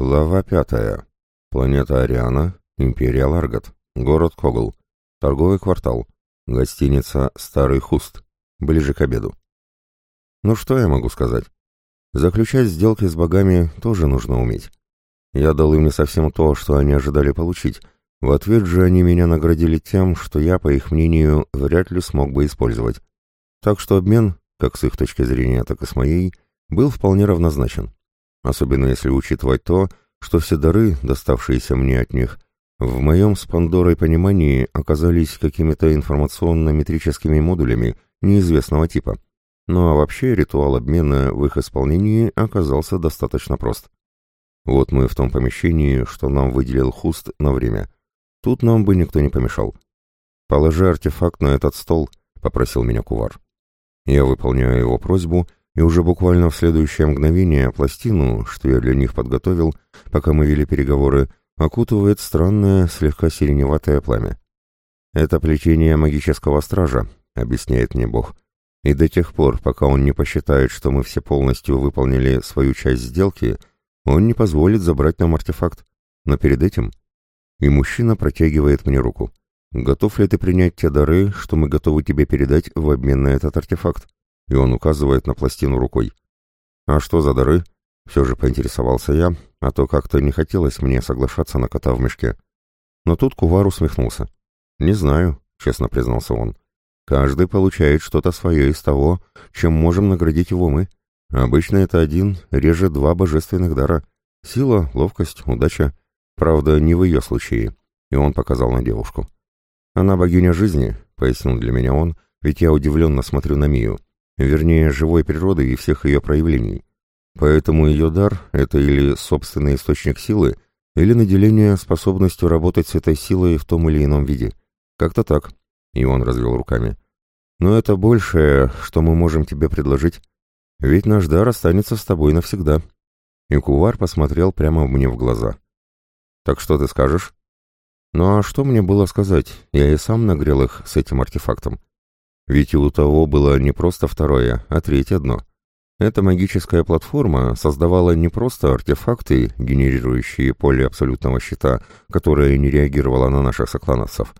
Глава пятая. Планета Ариана, Империя Ларгат, город Когл, торговый квартал, гостиница «Старый Хуст», ближе к обеду. Ну что я могу сказать? Заключать сделки с богами тоже нужно уметь. Я дал им не совсем то, что они ожидали получить. В ответ же они меня наградили тем, что я, по их мнению, вряд ли смог бы использовать. Так что обмен, как с их точки зрения, так и с моей, был вполне равнозначен особенно если учитывать то, что все дары, доставшиеся мне от них, в моем с Пандорой понимании оказались какими-то информационно-метрическими модулями неизвестного типа. Ну а вообще ритуал обмена в их исполнении оказался достаточно прост. Вот мы в том помещении, что нам выделил Хуст на время. Тут нам бы никто не помешал. «Положи артефакт на этот стол», — попросил меня кувар. Я выполняю его просьбу и уже буквально в следующее мгновение пластину, что я для них подготовил, пока мы вели переговоры, окутывает странное, слегка сиреневатое пламя. «Это плетение магического стража», — объясняет мне Бог. «И до тех пор, пока он не посчитает, что мы все полностью выполнили свою часть сделки, он не позволит забрать нам артефакт. Но перед этим...» И мужчина протягивает мне руку. «Готов ли ты принять те дары, что мы готовы тебе передать в обмен на этот артефакт?» И он указывает на пластину рукой. «А что за дары?» — все же поинтересовался я, а то как-то не хотелось мне соглашаться на кота в мешке. Но тут Кувар усмехнулся. «Не знаю», — честно признался он. «Каждый получает что-то свое из того, чем можем наградить его мы. Обычно это один, реже два божественных дара. Сила, ловкость, удача. Правда, не в ее случае». И он показал на девушку. «Она богиня жизни», — пояснил для меня он, ведь я удивленно смотрю на Мию вернее, живой природы и всех ее проявлений. Поэтому ее дар — это или собственный источник силы, или наделение способностью работать с этой силой в том или ином виде. Как-то так. И он развел руками. Но это большее, что мы можем тебе предложить. Ведь наш дар останется с тобой навсегда. И Кувар посмотрел прямо мне в глаза. Так что ты скажешь? Ну а что мне было сказать? Я и сам нагрел их с этим артефактом. Ведь у того было не просто второе, а третье дно. Эта магическая платформа создавала не просто артефакты, генерирующие поле абсолютного щита, которое не реагировало на наших соклановцев.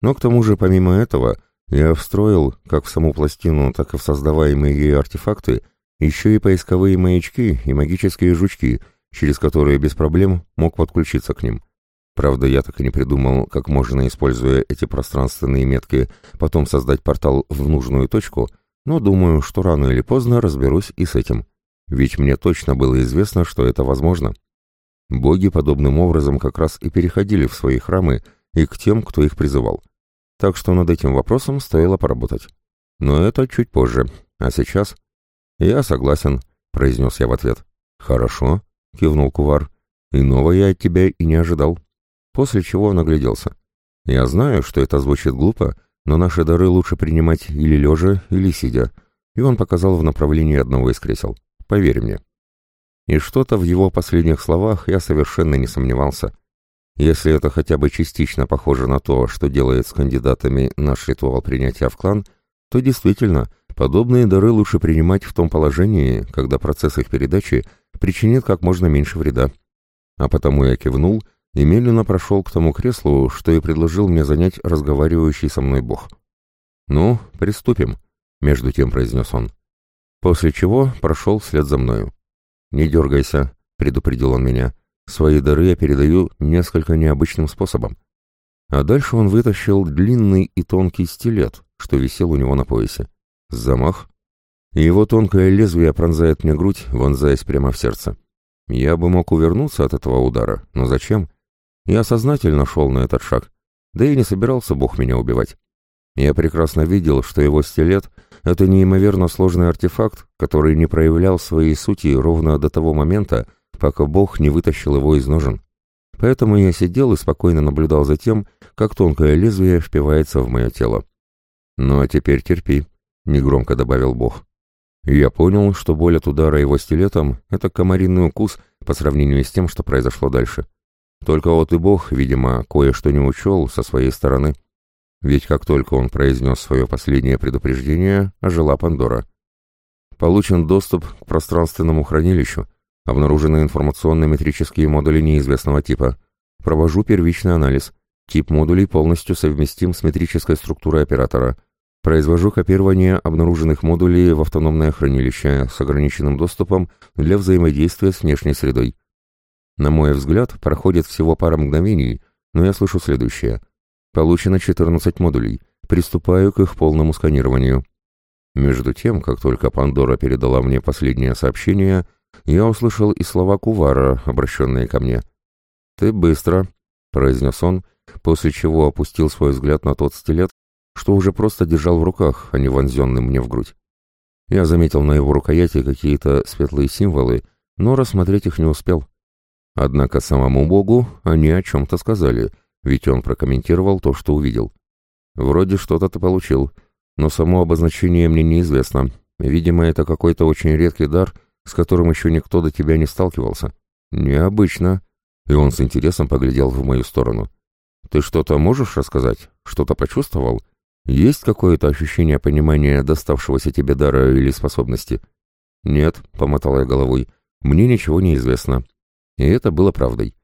Но к тому же, помимо этого, я встроил, как в саму пластину, так и в создаваемые ею артефакты, еще и поисковые маячки и магические жучки, через которые без проблем мог подключиться к ним. Правда, я так и не придумал, как можно, используя эти пространственные метки, потом создать портал в нужную точку, но думаю, что рано или поздно разберусь и с этим. Ведь мне точно было известно, что это возможно. Боги подобным образом как раз и переходили в свои храмы и к тем, кто их призывал. Так что над этим вопросом стоило поработать. Но это чуть позже. А сейчас... «Я согласен», — произнес я в ответ. «Хорошо», — кивнул Кувар. «Иного я от тебя и не ожидал» после чего он огляделся. «Я знаю, что это звучит глупо, но наши дары лучше принимать или лежа, или сидя», и он показал в направлении одного из кресел. «Поверь мне». И что-то в его последних словах я совершенно не сомневался. Если это хотя бы частично похоже на то, что делает с кандидатами наш ритуал принятия в клан, то действительно, подобные дары лучше принимать в том положении, когда процесс их передачи причинит как можно меньше вреда. А потому я кивнул и медленно прошел к тому креслу, что и предложил мне занять разговаривающий со мной бог. «Ну, приступим», — между тем произнес он. После чего прошел вслед за мною. «Не дергайся», — предупредил он меня. «Свои дары я передаю несколько необычным способом». А дальше он вытащил длинный и тонкий стилет, что висел у него на поясе. Замах. И его тонкое лезвие пронзает мне грудь, вонзаясь прямо в сердце. Я бы мог увернуться от этого удара, но зачем? Я сознательно шел на этот шаг, да и не собирался Бог меня убивать. Я прекрасно видел, что его стилет — это неимоверно сложный артефакт, который не проявлял своей сути ровно до того момента, пока Бог не вытащил его из ножен. Поэтому я сидел и спокойно наблюдал за тем, как тонкое лезвие впивается в мое тело. «Ну а теперь терпи», — негромко добавил Бог. я понял, что боль от удара его стилетом — это комариный укус по сравнению с тем, что произошло дальше. Только вот и Бог, видимо, кое-что не учел со своей стороны. Ведь как только он произнес свое последнее предупреждение, ожила Пандора. Получен доступ к пространственному хранилищу. Обнаружены информационно-метрические модули неизвестного типа. Провожу первичный анализ. Тип модулей полностью совместим с метрической структурой оператора. Произвожу копирование обнаруженных модулей в автономное хранилище с ограниченным доступом для взаимодействия с внешней средой. На мой взгляд, проходит всего пара мгновений, но я слышу следующее. Получено 14 модулей. Приступаю к их полному сканированию. Между тем, как только Пандора передала мне последнее сообщение, я услышал и слова Кувара, обращенные ко мне. «Ты быстро», — произнес он, после чего опустил свой взгляд на тот стилет, что уже просто держал в руках, а не вонзенный мне в грудь. Я заметил на его рукояти какие-то светлые символы, но рассмотреть их не успел. Однако самому Богу они о чем-то сказали, ведь он прокомментировал то, что увидел. «Вроде что-то ты получил, но само обозначение мне неизвестно. Видимо, это какой-то очень редкий дар, с которым еще никто до тебя не сталкивался. Необычно». И он с интересом поглядел в мою сторону. «Ты что-то можешь рассказать? Что-то почувствовал? Есть какое-то ощущение понимания доставшегося тебе дара или способности?» «Нет», — помотал я головой, — «мне ничего не известно». И это было правдой.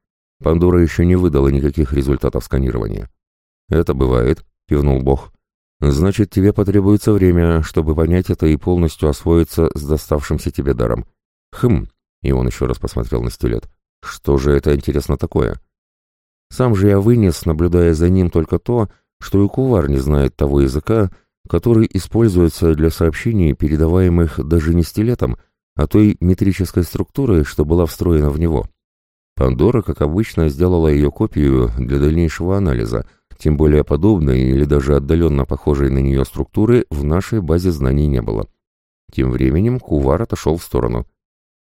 Пандора еще не выдала никаких результатов сканирования. «Это бывает», — кивнул Бог. «Значит, тебе потребуется время, чтобы понять это и полностью освоиться с доставшимся тебе даром». «Хм», — и он еще раз посмотрел на стилет. «Что же это, интересно, такое?» Сам же я вынес, наблюдая за ним, только то, что и кувар не знает того языка, который используется для сообщений, передаваемых даже не стилетом, а той метрической структурой, что была встроена в него. Пандора, как обычно, сделала ее копию для дальнейшего анализа, тем более подобной или даже отдаленно похожей на нее структуры в нашей базе знаний не было. Тем временем Кувар отошел в сторону.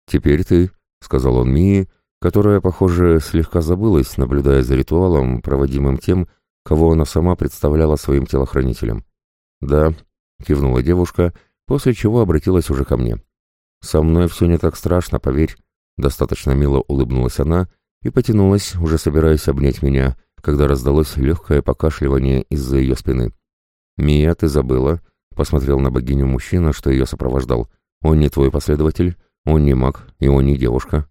«Теперь ты», — сказал он Мии, которая, похоже, слегка забылась, наблюдая за ритуалом, проводимым тем, кого она сама представляла своим телохранителем. «Да», — кивнула девушка, после чего обратилась уже ко мне. «Со мной все не так страшно, поверь. Достаточно мило улыбнулась она и потянулась, уже собираясь обнять меня, когда раздалось легкое покашливание из-за ее спины. «Мия, ты забыла?» — посмотрел на богиню мужчина, что ее сопровождал. «Он не твой последователь, он не маг, и он не девушка».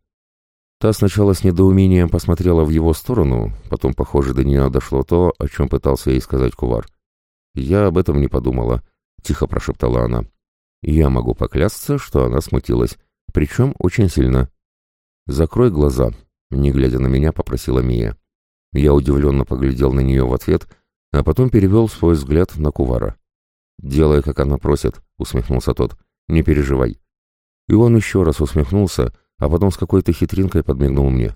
Та сначала с недоумением посмотрела в его сторону, потом, похоже, до нее дошло то, о чем пытался ей сказать Кувар. «Я об этом не подумала», — тихо прошептала она. «Я могу поклясться, что она смутилась, причем очень сильно. «Закрой глаза», — не глядя на меня, попросила Мия. Я удивленно поглядел на нее в ответ, а потом перевел свой взгляд на Кувара. «Делай, как она просит», — усмехнулся тот. «Не переживай». И он еще раз усмехнулся, а потом с какой-то хитринкой подмигнул мне.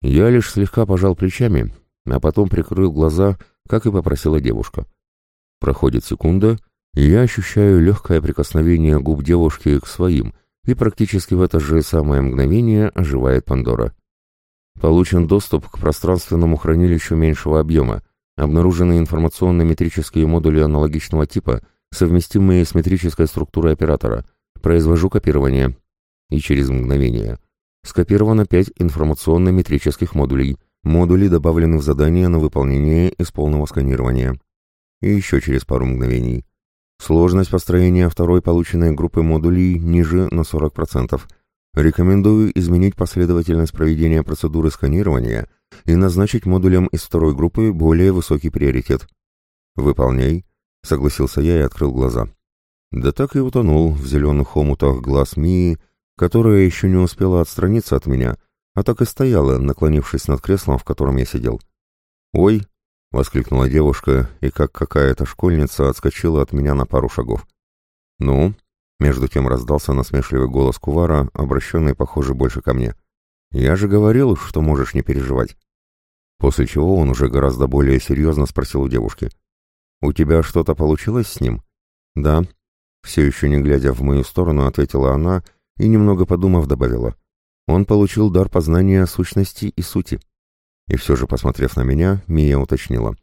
Я лишь слегка пожал плечами, а потом прикрыл глаза, как и попросила девушка. Проходит секунда, и я ощущаю легкое прикосновение губ девушки к своим, и практически в это же самое мгновение оживает Пандора. Получен доступ к пространственному хранилищу меньшего объема, обнаружены информационно-метрические модули аналогичного типа, совместимые с метрической структурой оператора. Произвожу копирование. И через мгновение. Скопировано пять информационно-метрических модулей. Модули добавлены в задание на выполнение из полного сканирования. И еще через пару мгновений. Сложность построения второй полученной группы модулей ниже на 40%. Рекомендую изменить последовательность проведения процедуры сканирования и назначить модулям из второй группы более высокий приоритет. «Выполняй», — согласился я и открыл глаза. Да так и утонул в зеленых омутах глаз Мии, которая еще не успела отстраниться от меня, а так и стояла, наклонившись над креслом, в котором я сидел. «Ой», — воскликнула девушка, и как какая-то школьница отскочила от меня на пару шагов. «Ну?» — между тем раздался насмешливый голос Кувара, обращенный, похоже, больше ко мне. «Я же говорил, что можешь не переживать». После чего он уже гораздо более серьезно спросил у девушки. «У тебя что-то получилось с ним?» «Да». Все еще не глядя в мою сторону, ответила она и, немного подумав, добавила. «Он получил дар познания сущности и сути». И все же, посмотрев на меня, Мия уточнила.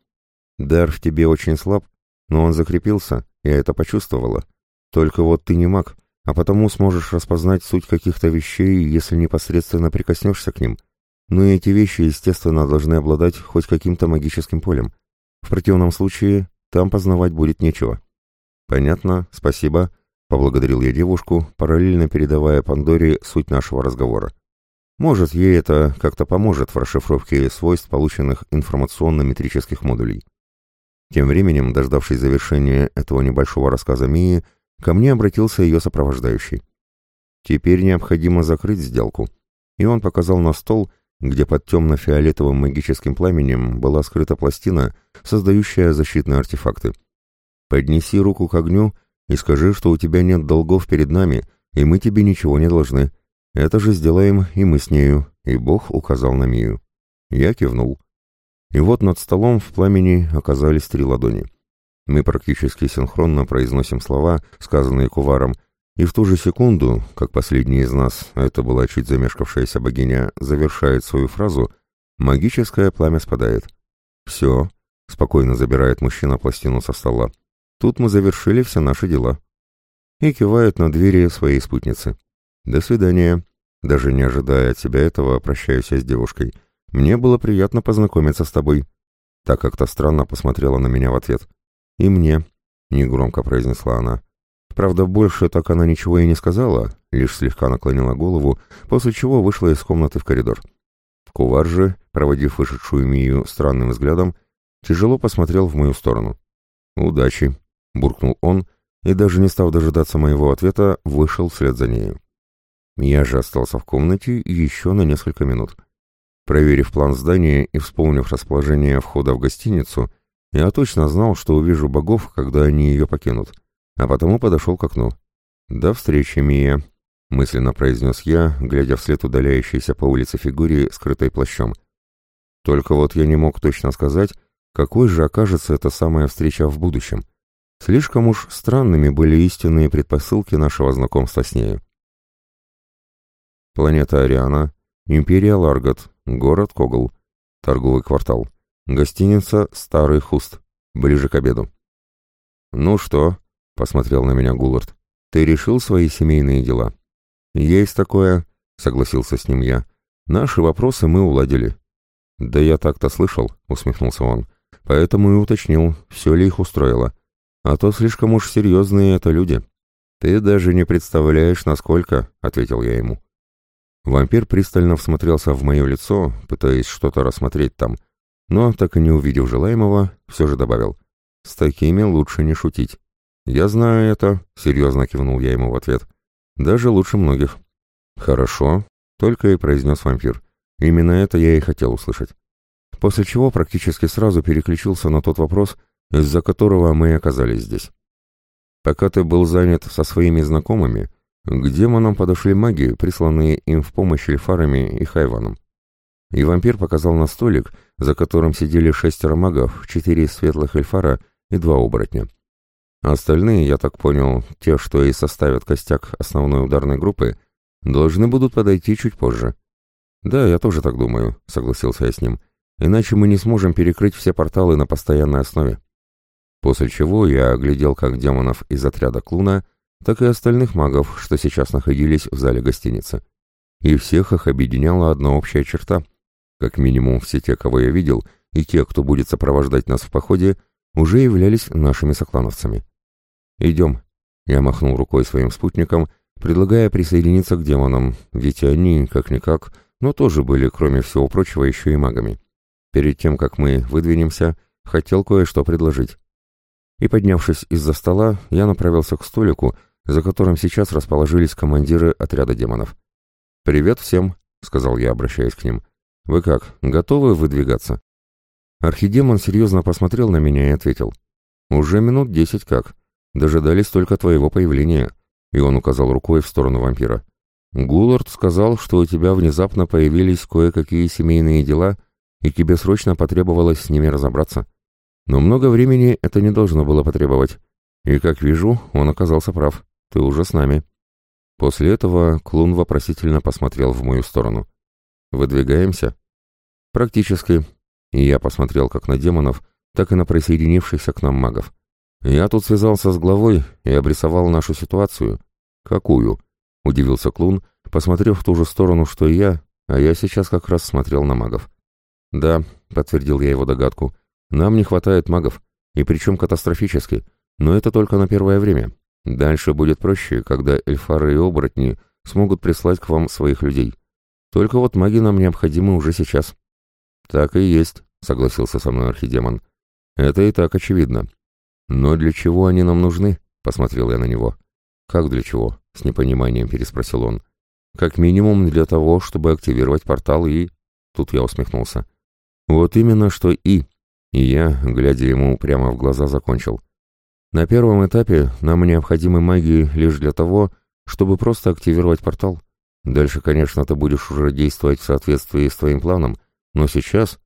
«Дар в тебе очень слаб, но он закрепился, я это почувствовала. Только вот ты не маг, а потому сможешь распознать суть каких-то вещей, если непосредственно прикоснешься к ним. Но эти вещи, естественно, должны обладать хоть каким-то магическим полем. В противном случае там познавать будет нечего». «Понятно, спасибо», поблагодарил я девушку, параллельно передавая Пандоре суть нашего разговора. Может, ей это как-то поможет в расшифровке свойств полученных информационно-метрических модулей. Тем временем, дождавшись завершения этого небольшого рассказа Мии, ко мне обратился ее сопровождающий. Теперь необходимо закрыть сделку. И он показал на стол, где под темно-фиолетовым магическим пламенем была скрыта пластина, создающая защитные артефакты. «Поднеси руку к огню и скажи, что у тебя нет долгов перед нами, и мы тебе ничего не должны. Это же сделаем и мы с нею», и Бог указал на Мию. Я кивнул. И вот над столом в пламени оказались три ладони. Мы практически синхронно произносим слова, сказанные куваром, и в ту же секунду, как последний из нас, а это была чуть замешкавшаяся богиня, завершает свою фразу, магическое пламя спадает. «Все», — спокойно забирает мужчина пластину со стола. «Тут мы завершили все наши дела». И кивает на двери своей спутницы. «До свидания». Даже не ожидая от себя этого, прощаюсь я с девушкой. «Мне было приятно познакомиться с тобой». Так как-то странно посмотрела на меня в ответ. «И мне», — негромко произнесла она. Правда, больше так она ничего и не сказала, лишь слегка наклонила голову, после чего вышла из комнаты в коридор. Кувар же, проводив вышедшую Мию странным взглядом, тяжело посмотрел в мою сторону. «Удачи!» — буркнул он, и даже не став дожидаться моего ответа, вышел вслед за нею. Я же остался в комнате еще на несколько минут. Проверив план здания и вспомнив расположение входа в гостиницу, я точно знал, что увижу богов, когда они ее покинут — а потому подошел к окну. «До встречи, Мия», — мысленно произнес я, глядя вслед удаляющейся по улице фигуре, скрытой плащом. Только вот я не мог точно сказать, какой же окажется эта самая встреча в будущем. Слишком уж странными были истинные предпосылки нашего знакомства с нею. Планета Ариана, Империя Ларгот, город Когл, торговый квартал, гостиница «Старый Хуст», ближе к обеду. «Ну что?» посмотрел на меня Гуллард. «Ты решил свои семейные дела?» «Есть такое», — согласился с ним я. «Наши вопросы мы уладили». «Да я так-то слышал», — усмехнулся он. «Поэтому и уточнил, все ли их устроило. А то слишком уж серьезные это люди». «Ты даже не представляешь, насколько», — ответил я ему. Вампир пристально всмотрелся в мое лицо, пытаясь что-то рассмотреть там, но, так и не увидев желаемого, все же добавил. «С такими лучше не шутить». «Я знаю это», — серьезно кивнул я ему в ответ. «Даже лучше многих». «Хорошо», — только и произнес вампир. «Именно это я и хотел услышать». После чего практически сразу переключился на тот вопрос, из-за которого мы оказались здесь. «Пока ты был занят со своими знакомыми, к демонам подошли маги, присланные им в помощь эльфарами и хайваном. И вампир показал на столик, за которым сидели шестеро магов, четыре светлых эльфара и два оборотня. Остальные, я так понял, те, что и составят костяк основной ударной группы, должны будут подойти чуть позже. Да, я тоже так думаю, согласился я с ним. Иначе мы не сможем перекрыть все порталы на постоянной основе. После чего я оглядел как демонов из отряда Клуна, так и остальных магов, что сейчас находились в зале гостиницы. И всех их объединяла одна общая черта. Как минимум все те, кого я видел, и те, кто будет сопровождать нас в походе, уже являлись нашими соклановцами. «Идем», — я махнул рукой своим спутникам, предлагая присоединиться к демонам, ведь они, как-никак, но тоже были, кроме всего прочего, еще и магами. Перед тем, как мы выдвинемся, хотел кое-что предложить. И, поднявшись из-за стола, я направился к столику, за которым сейчас расположились командиры отряда демонов. «Привет всем», — сказал я, обращаясь к ним. «Вы как, готовы выдвигаться?» Архидемон серьезно посмотрел на меня и ответил. «Уже минут десять как. Дожидались только твоего появления». И он указал рукой в сторону вампира. «Гуллард сказал, что у тебя внезапно появились кое-какие семейные дела, и тебе срочно потребовалось с ними разобраться. Но много времени это не должно было потребовать. И, как вижу, он оказался прав. Ты уже с нами». После этого Клун вопросительно посмотрел в мою сторону. «Выдвигаемся?» «Практически», и я посмотрел как на демонов, так и на присоединившихся к нам магов. Я тут связался с главой и обрисовал нашу ситуацию. Какую? Удивился Клун, посмотрев в ту же сторону, что и я, а я сейчас как раз смотрел на магов. Да, подтвердил я его догадку. Нам не хватает магов, и причем катастрофически, но это только на первое время. Дальше будет проще, когда эльфары и оборотни смогут прислать к вам своих людей. Только вот маги нам необходимы уже сейчас». «Так и есть», — согласился со мной архидемон. «Это и так очевидно. Но для чего они нам нужны?» — посмотрел я на него. «Как для чего?» — с непониманием переспросил он. «Как минимум для того, чтобы активировать портал и...» Тут я усмехнулся. «Вот именно что и...» И я, глядя ему прямо в глаза, закончил. «На первом этапе нам необходимы маги лишь для того, чтобы просто активировать портал. Дальше, конечно, ты будешь уже действовать в соответствии с твоим планом, но сейчас...»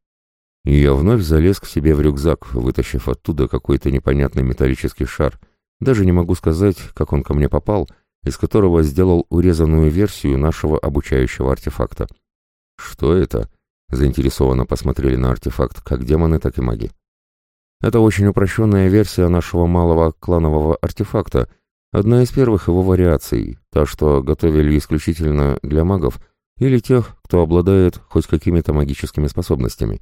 И я вновь залез к себе в рюкзак, вытащив оттуда какой-то непонятный металлический шар. Даже не могу сказать, как он ко мне попал, из которого сделал урезанную версию нашего обучающего артефакта. «Что это?» — заинтересованно посмотрели на артефакт как демоны, так и маги. «Это очень упрощенная версия нашего малого кланового артефакта, одна из первых его вариаций, та, что готовили исключительно для магов или тех, кто обладает хоть какими-то магическими способностями».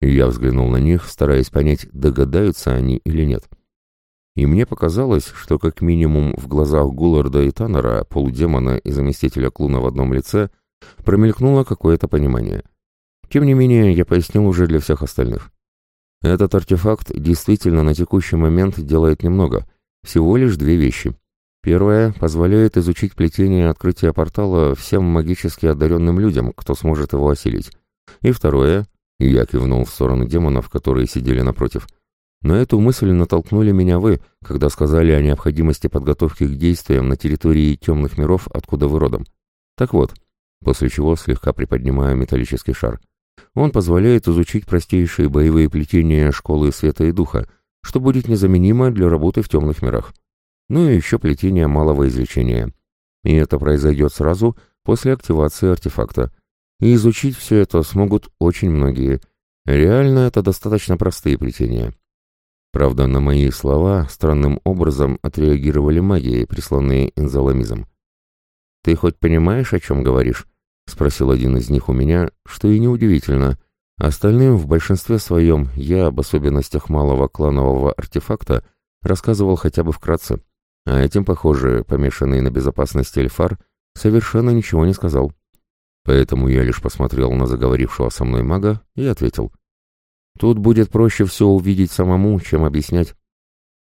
И я взглянул на них, стараясь понять, догадаются они или нет. И мне показалось, что как минимум в глазах Гулларда и Таннера, полудемона и заместителя Клуна в одном лице, промелькнуло какое-то понимание. Тем не менее, я пояснил уже для всех остальных. Этот артефакт действительно на текущий момент делает немного, всего лишь две вещи. Первое – позволяет изучить плетение открытия портала всем магически одаренным людям, кто сможет его осилить. И второе я кивнул в сторону демонов, которые сидели напротив. На эту мысль натолкнули меня вы, когда сказали о необходимости подготовки к действиям на территории темных миров, откуда вы родом. Так вот, после чего слегка приподнимаю металлический шар. Он позволяет изучить простейшие боевые плетения школы света и духа, что будет незаменимо для работы в темных мирах. Ну и еще плетение малого излечения. И это произойдет сразу после активации артефакта – и изучить все это смогут очень многие. Реально это достаточно простые плетения. Правда, на мои слова странным образом отреагировали магии, присланные энзоламизом. «Ты хоть понимаешь, о чем говоришь?» — спросил один из них у меня, что и неудивительно. Остальным в большинстве своем я об особенностях малого кланового артефакта рассказывал хотя бы вкратце, а этим, похоже, помешанный на безопасности Эльфар, совершенно ничего не сказал. Поэтому я лишь посмотрел на заговорившего со мной мага и ответил. Тут будет проще все увидеть самому, чем объяснять.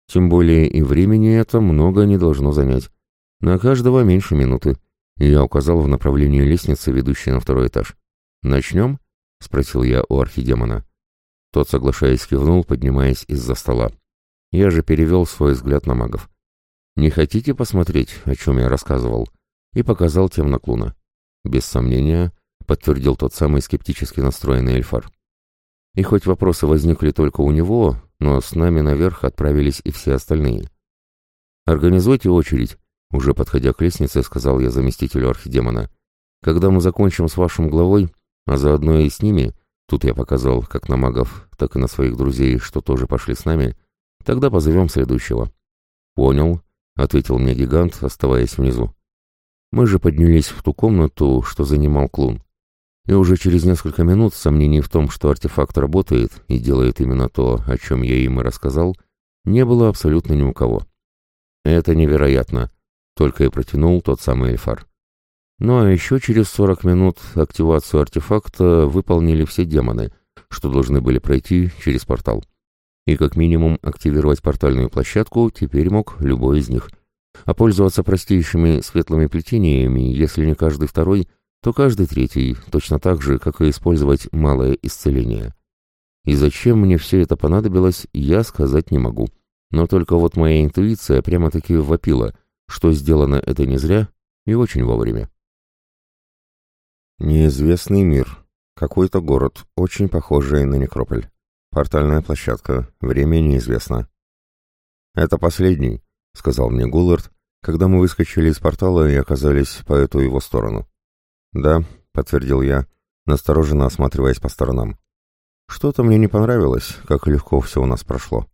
Тем более и времени это много не должно занять. На каждого меньше минуты. Я указал в направлении лестницы, ведущей на второй этаж. «Начнем?» — спросил я у архидемона. Тот, соглашаясь, кивнул, поднимаясь из-за стола. Я же перевел свой взгляд на магов. «Не хотите посмотреть, о чем я рассказывал?» И показал тем на клуна. Без сомнения, подтвердил тот самый скептически настроенный Эльфар. И хоть вопросы возникли только у него, но с нами наверх отправились и все остальные. «Организуйте очередь», — уже подходя к лестнице, сказал я заместителю архидемона. «Когда мы закончим с вашим главой, а заодно и с ними, тут я показал как на магов, так и на своих друзей, что тоже пошли с нами, тогда позовем следующего». «Понял», — ответил мне гигант, оставаясь внизу. Мы же поднялись в ту комнату, что занимал клун. И уже через несколько минут сомнений в том, что артефакт работает и делает именно то, о чем я им и рассказал, не было абсолютно ни у кого. «Это невероятно», — только и протянул тот самый Эльфар. Ну а еще через 40 минут активацию артефакта выполнили все демоны, что должны были пройти через портал. И как минимум активировать портальную площадку теперь мог любой из них — а пользоваться простейшими светлыми плетениями, если не каждый второй, то каждый третий, точно так же, как и использовать малое исцеление. И зачем мне все это понадобилось, я сказать не могу. Но только вот моя интуиция прямо-таки вопила, что сделано это не зря и очень вовремя. Неизвестный мир. Какой-то город, очень похожий на некрополь. Портальная площадка. Время неизвестно. Это последний, — сказал мне Гуллард, когда мы выскочили из портала и оказались по эту его сторону. «Да», — подтвердил я, настороженно осматриваясь по сторонам. «Что-то мне не понравилось, как легко все у нас прошло».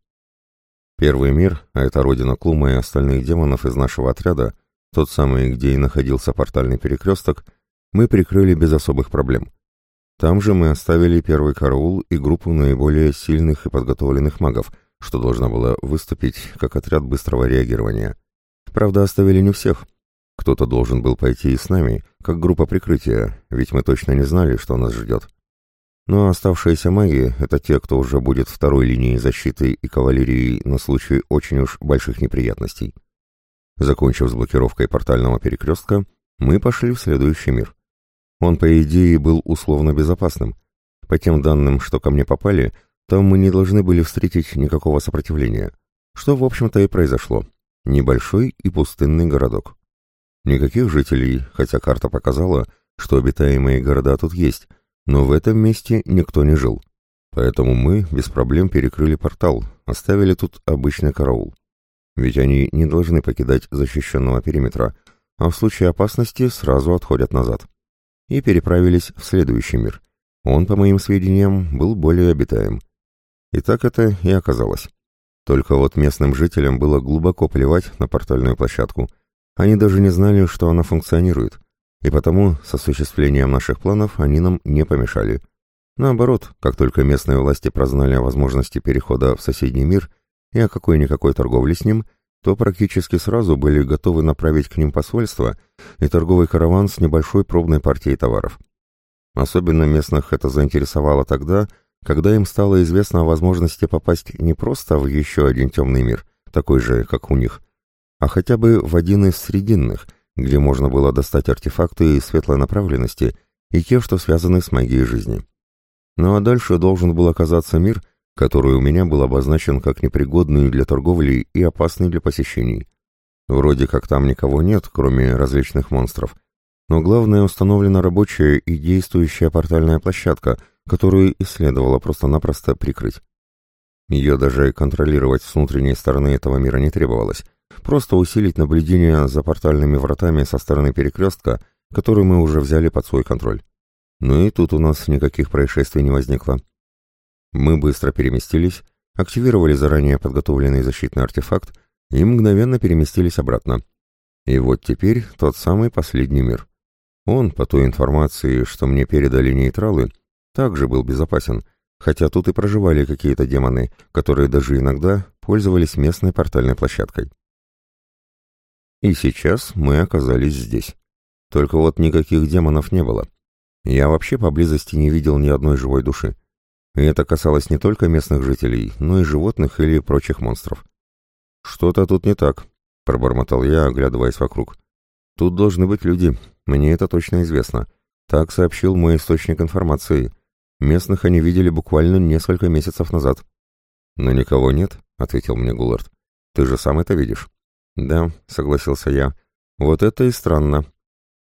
Первый мир, а это родина Клума и остальных демонов из нашего отряда, тот самый, где и находился портальный перекресток, мы прикрыли без особых проблем. Там же мы оставили первый караул и группу наиболее сильных и подготовленных магов, что должна была выступить как отряд быстрого реагирования. Правда, оставили не всех. Кто-то должен был пойти и с нами, как группа прикрытия, ведь мы точно не знали, что нас ждет. Но оставшиеся маги — это те, кто уже будет второй линией защиты и кавалерии на случай очень уж больших неприятностей. Закончив с блокировкой портального перекрестка, мы пошли в следующий мир. Он, по идее, был условно безопасным. По тем данным, что ко мне попали, там мы не должны были встретить никакого сопротивления, что, в общем-то, и произошло. Небольшой и пустынный городок. Никаких жителей, хотя карта показала, что обитаемые города тут есть, но в этом месте никто не жил. Поэтому мы без проблем перекрыли портал, оставили тут обычный караул. Ведь они не должны покидать защищенного периметра, а в случае опасности сразу отходят назад. И переправились в следующий мир. Он, по моим сведениям, был более обитаем. И так это и оказалось. Только вот местным жителям было глубоко плевать на портальную площадку. Они даже не знали, что она функционирует. И потому с осуществлением наших планов они нам не помешали. Наоборот, как только местные власти прознали о возможности перехода в соседний мир и о какой-никакой торговле с ним, то практически сразу были готовы направить к ним посольство и торговый караван с небольшой пробной партией товаров. Особенно местных это заинтересовало тогда, когда им стало известно о возможности попасть не просто в еще один темный мир, такой же, как у них, а хотя бы в один из срединных – где можно было достать артефакты светлой направленности и те, что связаны с магией жизни. Ну а дальше должен был оказаться мир, который у меня был обозначен как непригодный для торговли и опасный для посещений. Вроде как там никого нет, кроме различных монстров, но главное установлена рабочая и действующая портальная площадка, которую и следовало просто-напросто прикрыть. Ее даже контролировать с внутренней стороны этого мира не требовалось, Просто усилить наблюдение за портальными вратами со стороны перекрестка, который мы уже взяли под свой контроль. Ну и тут у нас никаких происшествий не возникло. Мы быстро переместились, активировали заранее подготовленный защитный артефакт и мгновенно переместились обратно. И вот теперь тот самый последний мир. Он, по той информации, что мне передали нейтралы, также был безопасен, хотя тут и проживали какие-то демоны, которые даже иногда пользовались местной портальной площадкой. И сейчас мы оказались здесь. Только вот никаких демонов не было. Я вообще поблизости не видел ни одной живой души. И это касалось не только местных жителей, но и животных или прочих монстров. «Что-то тут не так», — пробормотал я, оглядываясь вокруг. «Тут должны быть люди, мне это точно известно. Так сообщил мой источник информации. Местных они видели буквально несколько месяцев назад». «Но никого нет», — ответил мне Гуллард. «Ты же сам это видишь». «Да», — согласился я, — «вот это и странно».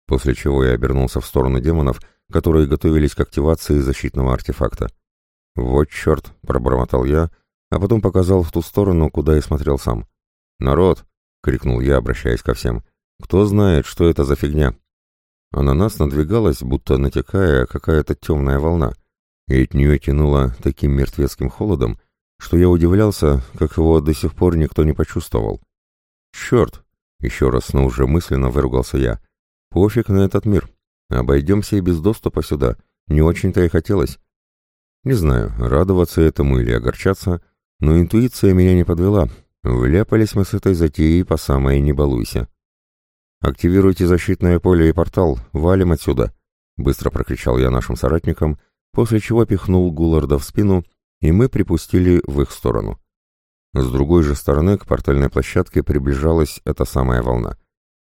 После чего я обернулся в сторону демонов, которые готовились к активации защитного артефакта. «Вот черт!» — пробормотал я, а потом показал в ту сторону, куда и смотрел сам. «Народ!» — крикнул я, обращаясь ко всем. «Кто знает, что это за фигня?» А на нас надвигалась, будто натекая, какая-то темная волна, и от нее тянуло таким мертвецким холодом, что я удивлялся, как его до сих пор никто не почувствовал. «Черт!» — еще раз, но уже мысленно выругался я. «Пофиг на этот мир. Обойдемся и без доступа сюда. Не очень-то и хотелось». Не знаю, радоваться этому или огорчаться, но интуиция меня не подвела. Вляпались мы с этой затеей по самой не балуйся. «Активируйте защитное поле и портал, валим отсюда!» — быстро прокричал я нашим соратникам, после чего пихнул Гулларда в спину, и мы припустили в их сторону. С другой же стороны к портальной площадке приближалась эта самая волна.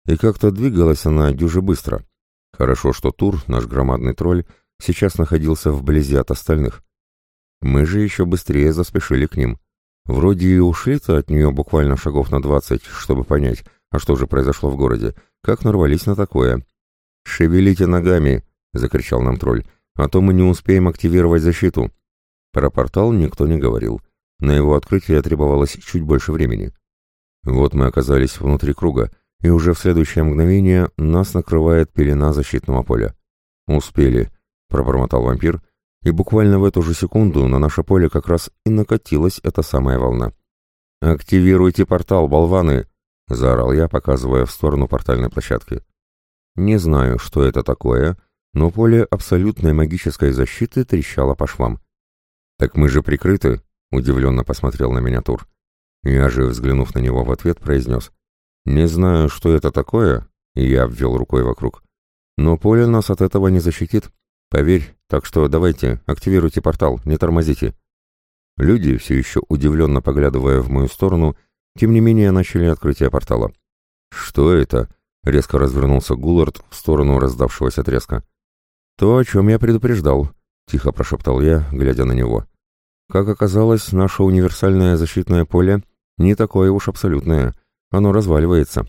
И как-то двигалась она дюже быстро. Хорошо, что Тур, наш громадный тролль, сейчас находился вблизи от остальных. Мы же еще быстрее заспешили к ним. Вроде и ушли-то от нее буквально шагов на двадцать, чтобы понять, а что же произошло в городе, как нарвались на такое. «Шевелите ногами!» — закричал нам тролль, «а то мы не успеем активировать защиту». Про портал никто не говорил. На его открытие требовалось чуть больше времени. Вот мы оказались внутри круга, и уже в следующее мгновение нас накрывает пелена защитного поля. «Успели», — пробормотал вампир, и буквально в эту же секунду на наше поле как раз и накатилась эта самая волна. «Активируйте портал, болваны!» — заорал я, показывая в сторону портальной площадки. Не знаю, что это такое, но поле абсолютной магической защиты трещало по швам. «Так мы же прикрыты», Удивленно посмотрел на меня Тур. Я же, взглянув на него в ответ, произнес. Не знаю, что это такое, и я обвел рукой вокруг. Но поле нас от этого не защитит. Поверь, так что давайте, активируйте портал, не тормозите. Люди, все еще удивленно поглядывая в мою сторону, тем не менее начали открытие портала. «Что это?» — резко развернулся Гуллард в сторону раздавшегося треска. «То, о чем я предупреждал», — тихо прошептал я, глядя на него. «Как оказалось, наше универсальное защитное поле не такое уж абсолютное. Оно разваливается».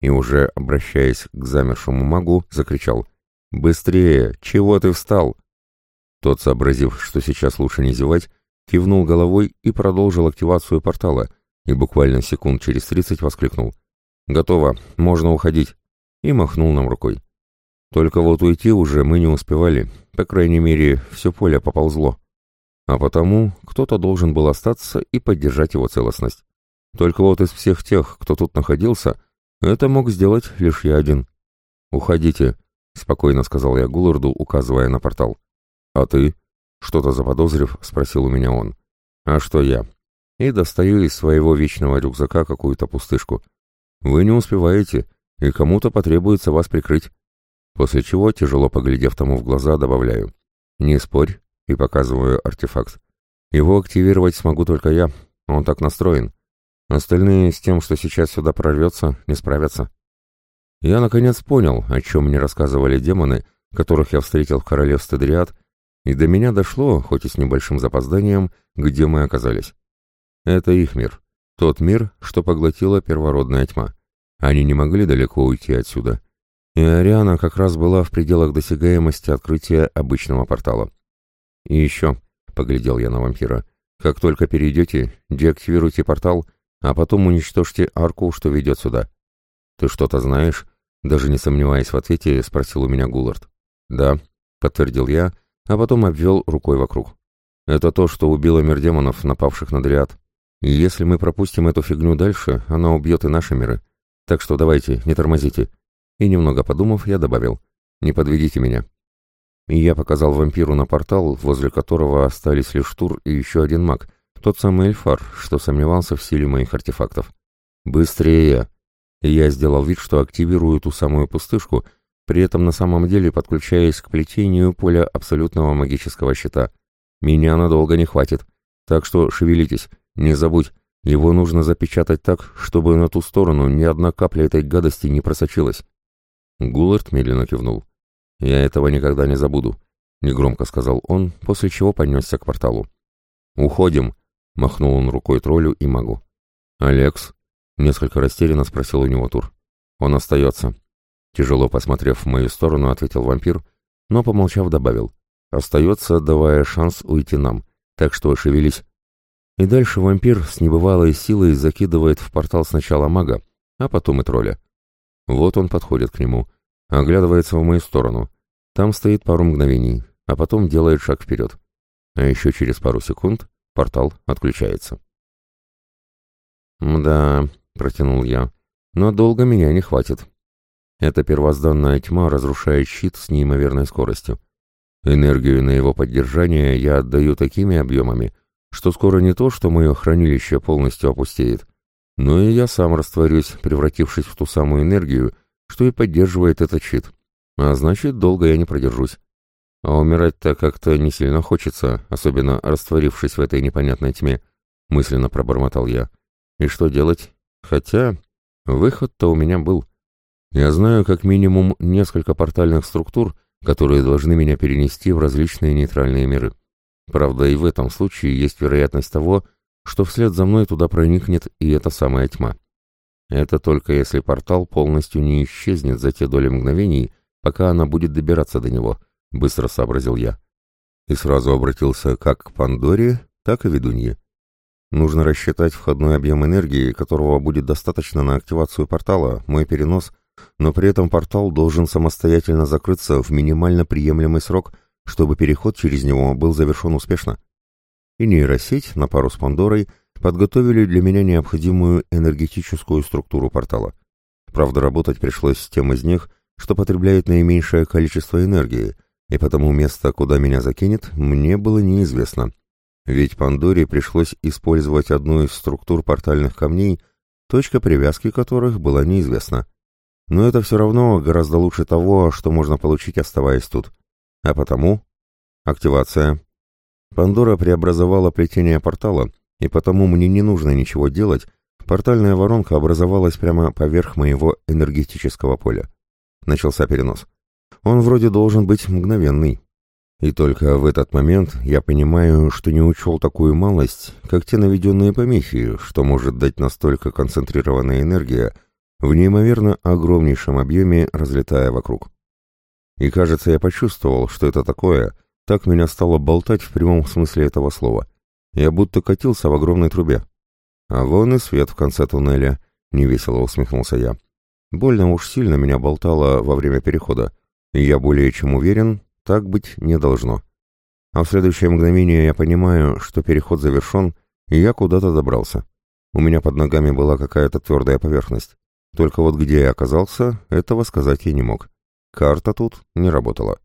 И уже, обращаясь к замершему магу, закричал. «Быстрее! Чего ты встал?» Тот, сообразив, что сейчас лучше не зевать, кивнул головой и продолжил активацию портала, и буквально секунд через тридцать воскликнул. «Готово, можно уходить», и махнул нам рукой. Только вот уйти уже мы не успевали, по крайней мере, все поле поползло. А потому кто-то должен был остаться и поддержать его целостность. Только вот из всех тех, кто тут находился, это мог сделать лишь я один. «Уходите», — спокойно сказал я Гулларду, указывая на портал. «А ты?» — что-то заподозрив, спросил у меня он. «А что я?» И достаю из своего вечного рюкзака какую-то пустышку. «Вы не успеваете, и кому-то потребуется вас прикрыть». После чего, тяжело поглядев тому в глаза, добавляю. «Не спорь», и показываю артефакт. «Его активировать смогу только я, он так настроен. Остальные с тем, что сейчас сюда прорвется, не справятся». Я наконец понял, о чем мне рассказывали демоны, которых я встретил в королевстве Дриад, и до меня дошло, хоть и с небольшим запозданием, где мы оказались. Это их мир. Тот мир, что поглотила первородная тьма. Они не могли далеко уйти отсюда. И Ариана как раз была в пределах досягаемости открытия обычного портала. И еще, поглядел я на вампира, как только перейдете, деактивируйте портал, а потом уничтожьте арку, что ведет сюда. Ты что-то знаешь? Даже не сомневаясь в ответе, спросил у меня Гуллард. Да, подтвердил я, а потом обвел рукой вокруг. Это то, что убило мир демонов, напавших на Дриад. И если мы пропустим эту фигню дальше, она убьет и наши миры. Так что давайте, не тормозите. И немного подумав, я добавил. Не подведите меня. И я показал вампиру на портал, возле которого остались лишь Тур и еще один маг, тот самый Эльфар, что сомневался в силе моих артефактов. «Быстрее!» И я сделал вид, что активирую ту самую пустышку, при этом на самом деле подключаясь к плетению поля абсолютного магического щита. Меня надолго не хватит, так что шевелитесь, не забудь, его нужно запечатать так, чтобы на ту сторону ни одна капля этой гадости не просочилась. Гуллард медленно кивнул. «Я этого никогда не забуду», — негромко сказал он, после чего понесся к порталу. «Уходим», — махнул он рукой троллю и магу. «Алекс?» — несколько растерянно спросил у него Тур. «Он остается». Тяжело посмотрев в мою сторону, ответил вампир, но, помолчав, добавил. «Остается, давая шанс уйти нам, так что шевелись». И дальше вампир с небывалой силой закидывает в портал сначала мага, а потом и тролля. Вот он подходит к нему, оглядывается в мою сторону. Там стоит пару мгновений, а потом делает шаг вперед. А еще через пару секунд портал отключается. «Да», — протянул я, — «но долго меня не хватит. Эта первозданная тьма разрушает щит с неимоверной скоростью. Энергию на его поддержание я отдаю такими объемами, что скоро не то, что мое хранилище полностью опустеет, но и я сам растворюсь, превратившись в ту самую энергию, что и поддерживает этот щит. А значит, долго я не продержусь. А умирать-то как-то не сильно хочется, особенно растворившись в этой непонятной тьме, мысленно пробормотал я. И что делать? Хотя, выход-то у меня был. Я знаю как минимум несколько портальных структур, которые должны меня перенести в различные нейтральные миры. Правда, и в этом случае есть вероятность того, что вслед за мной туда проникнет и эта самая тьма. Это только если портал полностью не исчезнет за те доли мгновений, пока она будет добираться до него, быстро сообразил я. И сразу обратился как к Пандоре, так и ведунье. Нужно рассчитать входной объем энергии, которого будет достаточно на активацию портала, мой перенос, но при этом портал должен самостоятельно закрыться в минимально приемлемый срок, чтобы переход через него был завершен успешно и нейросеть на пару с Пандорой подготовили для меня необходимую энергетическую структуру портала. Правда, работать пришлось с тем из них, что потребляет наименьшее количество энергии, и потому место, куда меня закинет, мне было неизвестно. Ведь Пандоре пришлось использовать одну из структур портальных камней, точка привязки которых была неизвестна. Но это все равно гораздо лучше того, что можно получить, оставаясь тут. А потому... Активация. Пандора преобразовала плетение портала, и потому мне не нужно ничего делать, портальная воронка образовалась прямо поверх моего энергетического поля. Начался перенос. Он вроде должен быть мгновенный. И только в этот момент я понимаю, что не учел такую малость, как те наведенные помехи, что может дать настолько концентрированная энергия, в неимоверно огромнейшем объеме разлетая вокруг. И кажется, я почувствовал, что это такое, так меня стало болтать в прямом смысле этого слова. Я будто катился в огромной трубе. А вон и свет в конце туннеля, невесело усмехнулся я. Больно уж сильно меня болтало во время перехода, и я более чем уверен, так быть не должно. А в следующее мгновение я понимаю, что переход завершен, и я куда-то добрался. У меня под ногами была какая-то твердая поверхность. Только вот где я оказался, этого сказать я не мог. Карта тут не работала.